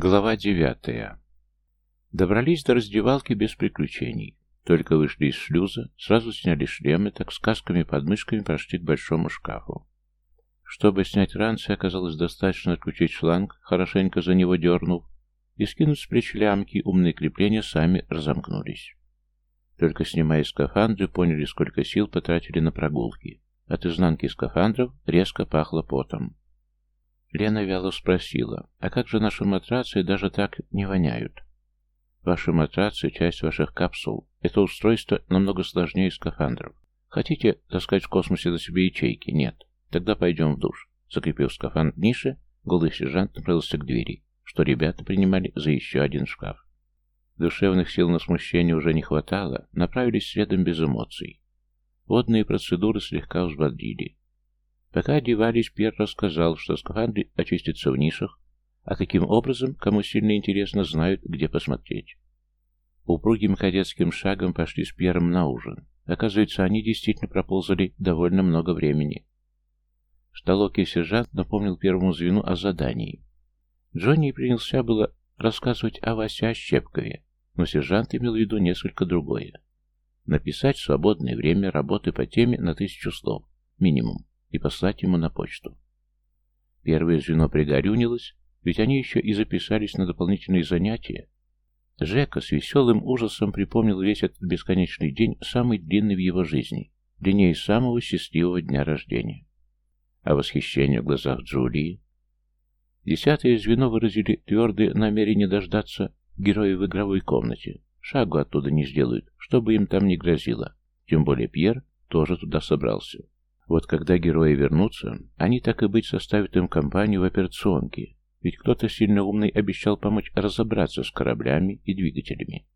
Глава девятая. Добрались до раздевалки без приключений. Только вышли из шлюза, сразу сняли шлемы, так с касками под мышками прошли к большому шкафу. Чтобы снять ранцы, оказалось достаточно отключить шланг, хорошенько за него дернув, и скинуть с плеч лямки, умные крепления сами разомкнулись. Только снимая скафандры, поняли, сколько сил потратили на прогулки. От изнанки скафандров резко пахло потом. Лена вяло спросила, а как же наши матрацы даже так не воняют? Ваши матрацы — часть ваших капсул. Это устройство намного сложнее скафандров. Хотите таскать в космосе до себе ячейки? Нет. Тогда пойдем в душ. Закрепив скафандр в нише, голый сержант направился к двери, что ребята принимали за еще один шкаф. Душевных сил на смущение уже не хватало, направились следом без эмоций. Водные процедуры слегка взбодрили. Пока одевались, Пьер рассказал, что скафандры очистятся в нишах, а каким образом, кому сильно интересно, знают, где посмотреть. Упругим кадетским шагом пошли с Пьером на ужин. Оказывается, они действительно проползали довольно много времени. Шталок и сержант напомнил первому звену о задании. Джонни принялся было рассказывать о Васе Ощепкове, но сержант имел в виду несколько другое. Написать в свободное время работы по теме на тысячу слов, минимум и послать ему на почту. Первое звено пригорюнилось, ведь они еще и записались на дополнительные занятия. Жека с веселым ужасом припомнил весь этот бесконечный день, самый длинный в его жизни, длиннее самого счастливого дня рождения. А восхищение в глазах Джулии? Десятое звено выразили твердое намерение дождаться героя в игровой комнате. Шагу оттуда не сделают, что бы им там ни грозило. Тем более Пьер тоже туда собрался. Вот когда герои вернутся, они так и быть составят им компанию в операционке, ведь кто-то сильно умный обещал помочь разобраться с кораблями и двигателями.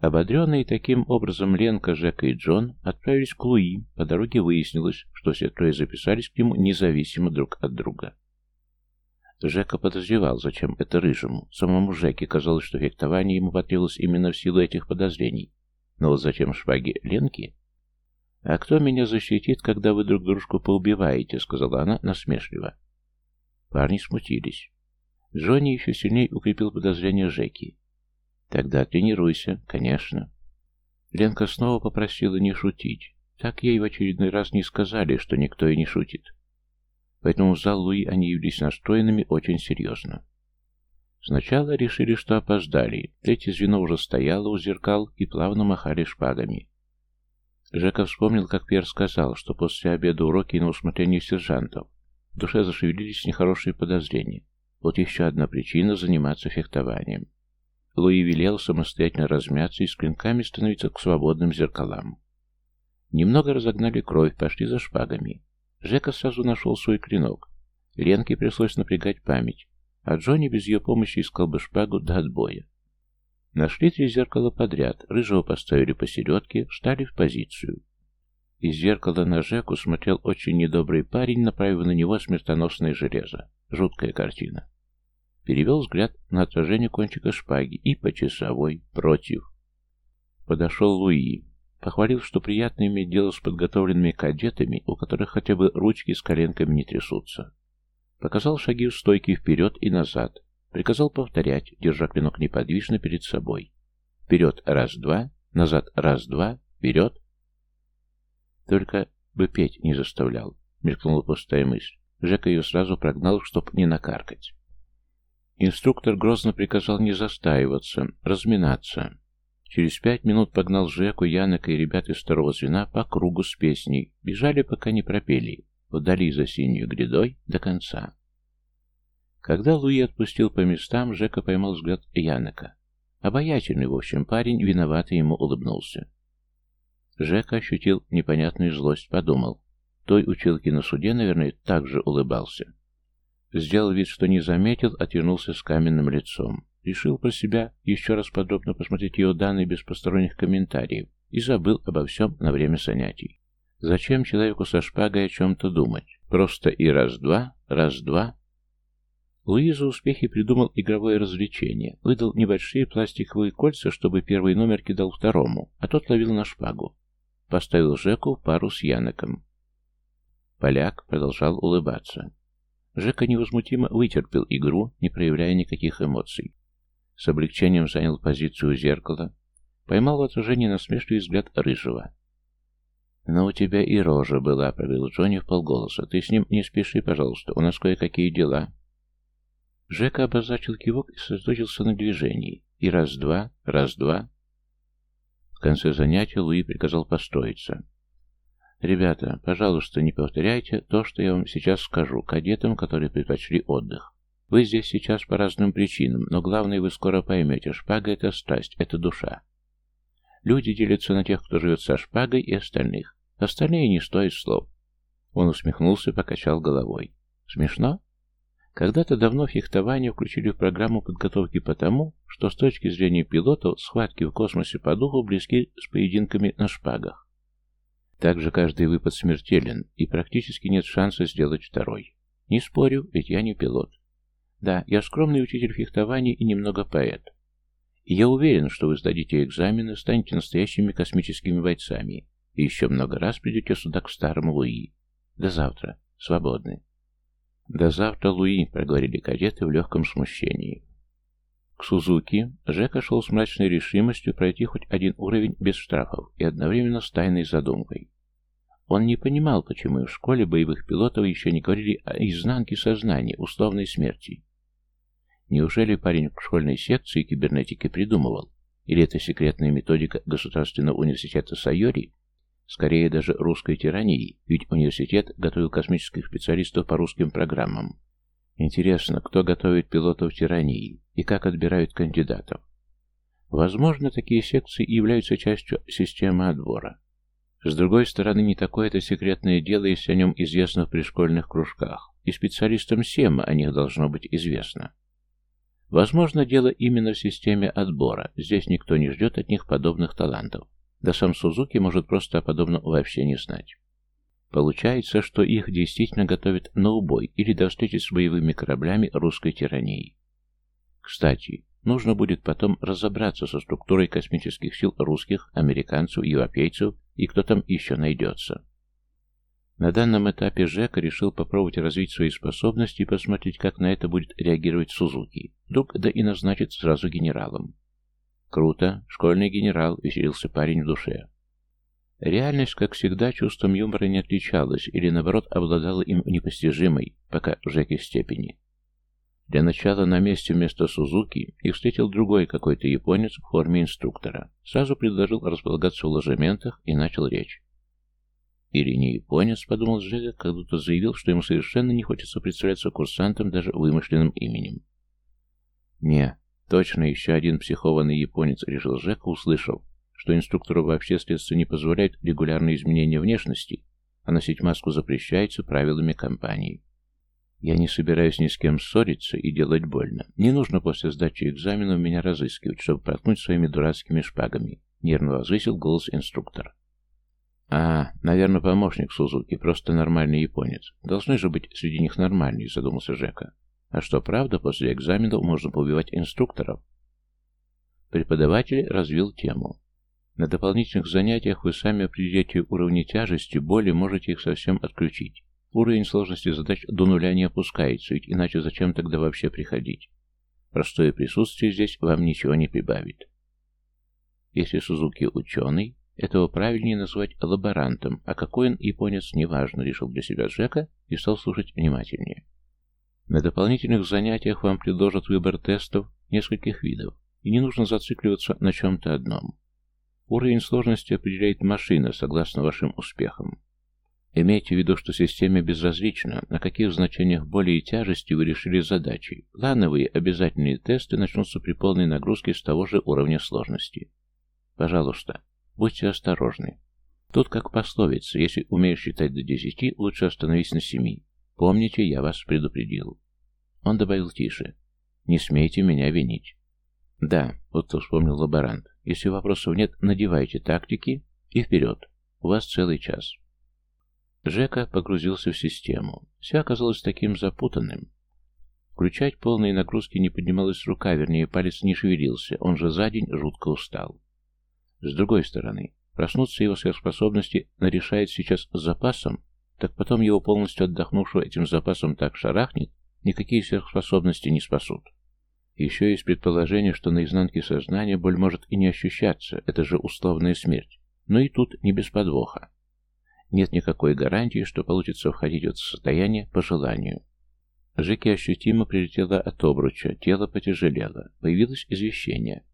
Ободренные таким образом Ленка, Жека и Джон отправились к Луи. По дороге выяснилось, что все трое записались к нему независимо друг от друга. Жека подозревал, зачем это рыжему. Самому Жеке казалось, что фехтование ему потребовалось именно в силу этих подозрений. Но вот зачем шпаги Ленки? «А кто меня защитит, когда вы друг дружку поубиваете?» — сказала она насмешливо. Парни смутились. Джонни еще сильнее укрепил подозрение Жеки. «Тогда тренируйся, конечно». Ленка снова попросила не шутить. Так ей в очередной раз не сказали, что никто и не шутит. Поэтому в зал Луи они явились настроенными очень серьезно. Сначала решили, что опоздали. Третье звено уже стояло у зеркал и плавно махали шпагами. Жека вспомнил, как Пьер сказал, что после обеда уроки на усмотрение сержантов. В душе зашевелились нехорошие подозрения. Вот еще одна причина заниматься фехтованием. Луи велел самостоятельно размяться и с клинками становиться к свободным зеркалам. Немного разогнали кровь, пошли за шпагами. Жека сразу нашел свой клинок. Ленке пришлось напрягать память, а Джонни без ее помощи искал бы шпагу до отбоя. Нашли три зеркала подряд, рыжего поставили посередке, встали в позицию. Из зеркала на Жеку смотрел очень недобрый парень, направив на него смертоносное железо. Жуткая картина. Перевел взгляд на отражение кончика шпаги и по часовой против. Подошел Луи. Похвалил, что приятно иметь дело с подготовленными кадетами, у которых хотя бы ручки с коленками не трясутся. Показал шаги в стойке вперед и назад, Приказал повторять, держа клинок неподвижно перед собой. Вперед раз-два, назад раз-два, вперед. Только бы петь не заставлял, мелькнула пустая мысль. Жека ее сразу прогнал, чтоб не накаркать. Инструктор грозно приказал не застаиваться, разминаться. Через пять минут погнал Жеку, Янока и ребят из второго звена по кругу с песней. Бежали, пока не пропели. Вдали за синюю грядой до конца. Когда Луи отпустил по местам, Жека поймал взгляд Янока. Обаятельный, в общем, парень виновато ему улыбнулся. Жека ощутил непонятную злость, подумал. Той училки на суде, наверное, также улыбался. Сделал вид, что не заметил, отвернулся с каменным лицом. Решил про себя еще раз подробно посмотреть его данные без посторонних комментариев и забыл обо всем на время занятий. Зачем человеку со шпагой о чем-то думать? Просто и раз-два, раз-два, Луи за успехи придумал игровое развлечение. Выдал небольшие пластиковые кольца, чтобы первый номер кидал второму, а тот ловил на шпагу. Поставил Жеку пару с Яноком. Поляк продолжал улыбаться. Жека невозмутимо вытерпел игру, не проявляя никаких эмоций. С облегчением занял позицию зеркала, поймал в отражении насмешливый взгляд Рыжего. «Но у тебя и рожа была», — провел Джонни в полголоса. «Ты с ним не спеши, пожалуйста, у нас кое-какие дела». Жека обозначил кивок и сосредоточился на движении. И раз-два, раз-два. В конце занятия Луи приказал построиться. «Ребята, пожалуйста, не повторяйте то, что я вам сейчас скажу, кадетам, которые предпочли отдых. Вы здесь сейчас по разным причинам, но главное вы скоро поймете, шпага — это страсть, это душа. Люди делятся на тех, кто живет со шпагой, и остальных. Остальные не стоят слов. Он усмехнулся, покачал головой. Смешно? Когда-то давно фехтование включили в программу подготовки потому, что с точки зрения пилотов схватки в космосе по духу близки с поединками на шпагах. Также каждый выпад смертелен, и практически нет шанса сделать второй. Не спорю, ведь я не пилот. Да, я скромный учитель фехтования и немного поэт. И я уверен, что вы сдадите экзамены, станете настоящими космическими бойцами и еще много раз придете сюда к старому Луи. До завтра. Свободны. До завтра, Луи, проговорили кадеты в легком смущении. К Сузуки Жека шел с мрачной решимостью пройти хоть один уровень без штрафов и одновременно с тайной задумкой. Он не понимал, почему в школе боевых пилотов еще не говорили о изнанке сознания, условной смерти. Неужели парень в школьной секции кибернетики придумывал? Или это секретная методика Государственного университета Сайори? Скорее даже русской тирании, ведь университет готовил космических специалистов по русским программам. Интересно, кто готовит пилотов тирании и как отбирают кандидатов? Возможно, такие секции являются частью системы отбора. С другой стороны, не такое это секретное дело, если о нем известно в пришкольных кружках, и специалистам СЕМа о них должно быть известно. Возможно, дело именно в системе отбора. Здесь никто не ждет от них подобных талантов. Да сам Сузуки может просто о подобном вообще не знать. Получается, что их действительно готовят на убой или до встречи с боевыми кораблями русской тирании. Кстати, нужно будет потом разобраться со структурой космических сил русских, американцев, европейцев и кто там еще найдется. На данном этапе Жека решил попробовать развить свои способности и посмотреть, как на это будет реагировать Сузуки. Вдруг да и назначит сразу генералом. Круто, школьный генерал, веселился парень в душе. Реальность, как всегда, чувством юмора не отличалась или, наоборот, обладала им непостижимой, пока Жеке степени. Для начала на месте вместо Сузуки их встретил другой какой-то японец в форме инструктора. Сразу предложил располагаться в ложементах и начал речь. Или не японец, подумал Жека, как будто заявил, что ему совершенно не хочется представляться курсантом даже вымышленным именем. Не, точно еще один психованный японец, решил Жека, услышав, что инструктору вообще следствие не позволяет регулярные изменения внешности, а носить маску запрещается правилами компании. Я не собираюсь ни с кем ссориться и делать больно. Не нужно после сдачи экзамена меня разыскивать, чтобы проткнуть своими дурацкими шпагами. Нервно возвысил голос инструктора. «А, наверное, помощник Сузуки, просто нормальный японец. Должны же быть среди них нормальные», — задумался Жека. «А что, правда, после экзаменов можно поубивать инструкторов?» Преподаватель развил тему. На дополнительных занятиях вы сами определяете уровни тяжести, боли, можете их совсем отключить. Уровень сложности задач до нуля не опускается, ведь иначе зачем тогда вообще приходить? Простое присутствие здесь вам ничего не прибавит. Если Сузуки ученый, этого правильнее назвать лаборантом, а какой он японец, неважно, решил для себя Джека и стал слушать внимательнее. На дополнительных занятиях вам предложат выбор тестов нескольких видов, и не нужно зацикливаться на чем-то одном. Уровень сложности определяет машина, согласно вашим успехам. Имейте в виду, что системе безразлично, на каких значениях боли и тяжести вы решили задачи. Плановые обязательные тесты начнутся при полной нагрузке с того же уровня сложности. Пожалуйста, Будьте осторожны. Тут как пословица, если умеешь считать до десяти, лучше остановись на семи. Помните, я вас предупредил. Он добавил тише. Не смейте меня винить. Да, вот то вспомнил лаборант. Если вопросов нет, надевайте тактики и вперед. У вас целый час. Жека погрузился в систему. Все оказалось таким запутанным. Включать полные нагрузки не поднималась рука, вернее, палец не шевелился, он же за день жутко устал. С другой стороны, проснуться его сверхспособности нарешает сейчас с запасом, так потом его полностью отдохнувшего этим запасом так шарахнет, никакие сверхспособности не спасут. Еще есть предположение, что на изнанке сознания боль может и не ощущаться, это же условная смерть. Но и тут не без подвоха. Нет никакой гарантии, что получится входить в состояние по желанию. Жеке ощутимо прилетело от обруча, тело потяжелело, появилось извещение.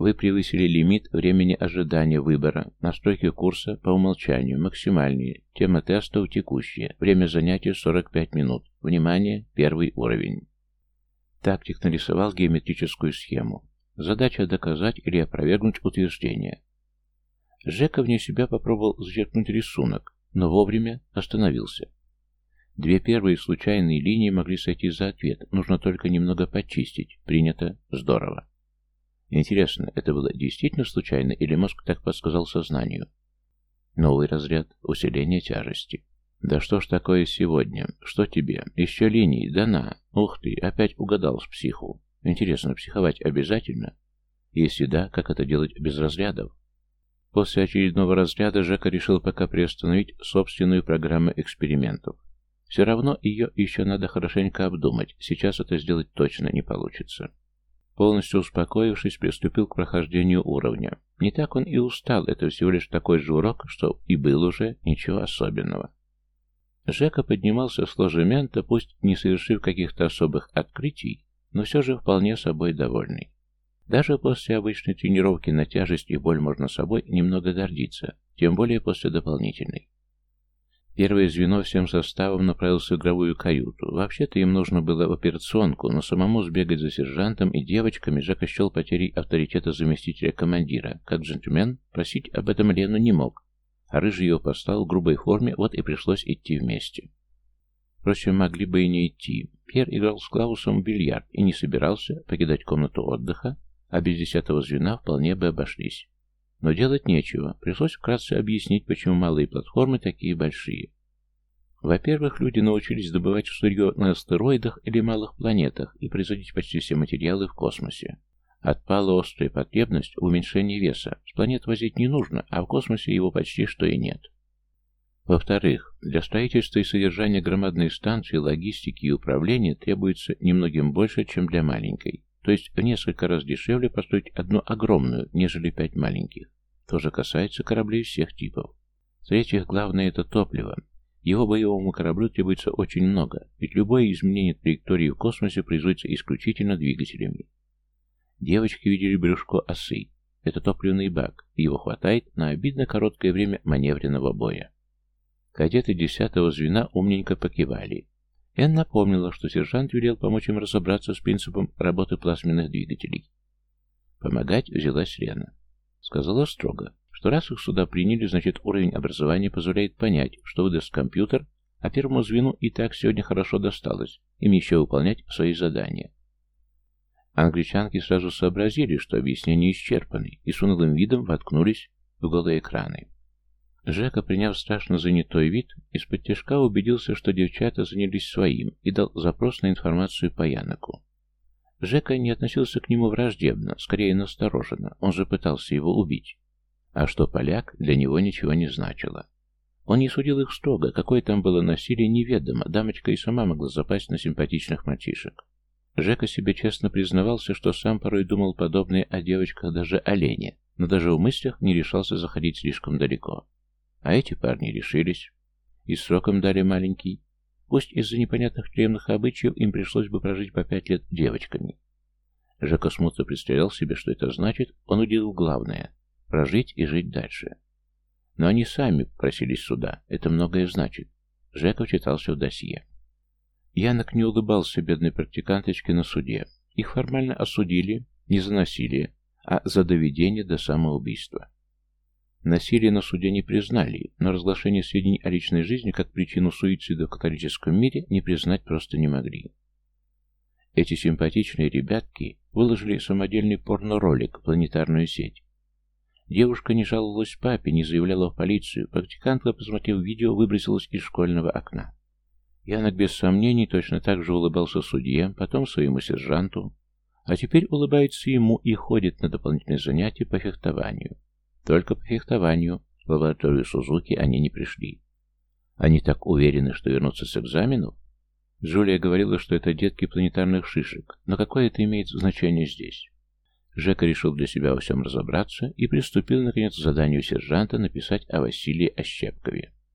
Вы превысили лимит времени ожидания выбора, настройки курса по умолчанию, максимальные, тема тестов текущие, время занятия 45 минут, внимание, первый уровень. Тактик нарисовал геометрическую схему. Задача доказать или опровергнуть утверждение. Жека вне себя попробовал зачеркнуть рисунок, но вовремя остановился. Две первые случайные линии могли сойти за ответ, нужно только немного почистить. Принято. Здорово. Интересно, это было действительно случайно или мозг так подсказал сознанию? Новый разряд. Усиление тяжести. Да что ж такое сегодня? Что тебе? Еще линии? Да на. Ух ты, опять угадал с психу. Интересно, психовать обязательно? Если да, как это делать без разрядов? После очередного разряда Жека решил пока приостановить собственную программу экспериментов. Все равно ее еще надо хорошенько обдумать, сейчас это сделать точно не получится. Полностью успокоившись, приступил к прохождению уровня. Не так он и устал, это всего лишь такой же урок, что и был уже, ничего особенного. Жека поднимался с ложемента, пусть не совершив каких-то особых открытий, но все же вполне собой довольный. Даже после обычной тренировки на тяжесть и боль можно собой немного гордиться, тем более после дополнительной. Первое звено всем составом направился в игровую каюту. Вообще-то им нужно было в операционку, но самому сбегать за сержантом и девочками Жека счел потерей авторитета заместителя командира. Как джентльмен, просить об этом Лену не мог. А Рыжий его послал в грубой форме, вот и пришлось идти вместе. Впрочем, могли бы и не идти. Пьер играл с Клаусом в бильярд и не собирался покидать комнату отдыха, а без десятого звена вполне бы обошлись. Но делать нечего, пришлось вкратце объяснить, почему малые платформы такие большие. Во-первых, люди научились добывать сырье на астероидах или малых планетах и производить почти все материалы в космосе. Отпала острая потребность в уменьшении веса. С планет возить не нужно, а в космосе его почти что и нет. Во-вторых, для строительства и содержания громадной станции, логистики и управления требуется немногим больше, чем для маленькой. То есть в несколько раз дешевле построить одну огромную, нежели пять маленьких. То же касается кораблей всех типов. В-третьих, главное это топливо. Его боевому кораблю требуется очень много, ведь любое изменение траектории в космосе производится исключительно двигателями. Девочки видели брюшко осы. Это топливный бак, его хватает на обидно короткое время маневренного боя. Кадеты десятого звена умненько покивали. Энн напомнила, что сержант велел помочь им разобраться с принципом работы плазменных двигателей. Помогать взялась Лена. Сказала строго, что раз их сюда приняли, значит уровень образования позволяет понять, что выдаст компьютер, а первому звену и так сегодня хорошо досталось, им еще выполнять свои задания. Англичанки сразу сообразили, что объяснения исчерпаны, и с унылым видом воткнулись в голые экраны. Жека, приняв страшно занятой вид, из-под тяжка убедился, что девчата занялись своим, и дал запрос на информацию по Яноку. Жека не относился к нему враждебно, скорее настороженно, он же пытался его убить. А что поляк, для него ничего не значило. Он не судил их строго, какое там было насилие, неведомо, дамочка и сама могла запасть на симпатичных мальчишек. Жека себе честно признавался, что сам порой думал подобное о девочках, даже о Лене, но даже в мыслях не решался заходить слишком далеко. А эти парни решились. И сроком дали маленький. Пусть из-за непонятных тюремных обычаев им пришлось бы прожить по пять лет девочками. Жека смутно представлял себе, что это значит, он уделил главное – прожить и жить дальше. Но они сами просились сюда, это многое значит. Жека вчитался в досье. Янок не улыбался бедной практиканточке на суде. Их формально осудили не за насилие, а за доведение до самоубийства. Насилие на суде не признали, но разглашение сведений о личной жизни как причину суицида в католическом мире не признать просто не могли. Эти симпатичные ребятки выложили самодельный порно-ролик в планетарную сеть. Девушка не жаловалась папе, не заявляла в полицию, практикантка, посмотрев видео, выбросилась из школьного окна. Янок без сомнений точно так же улыбался судье, потом своему сержанту, а теперь улыбается ему и ходит на дополнительные занятия по фехтованию. Только по фехтованию в лабораторию Сузуки они не пришли. Они так уверены, что вернутся с экзаменов? Джулия говорила, что это детки планетарных шишек, но какое это имеет значение здесь? Жека решил для себя во всем разобраться и приступил, наконец, к заданию сержанта написать о Василии Ощепкове.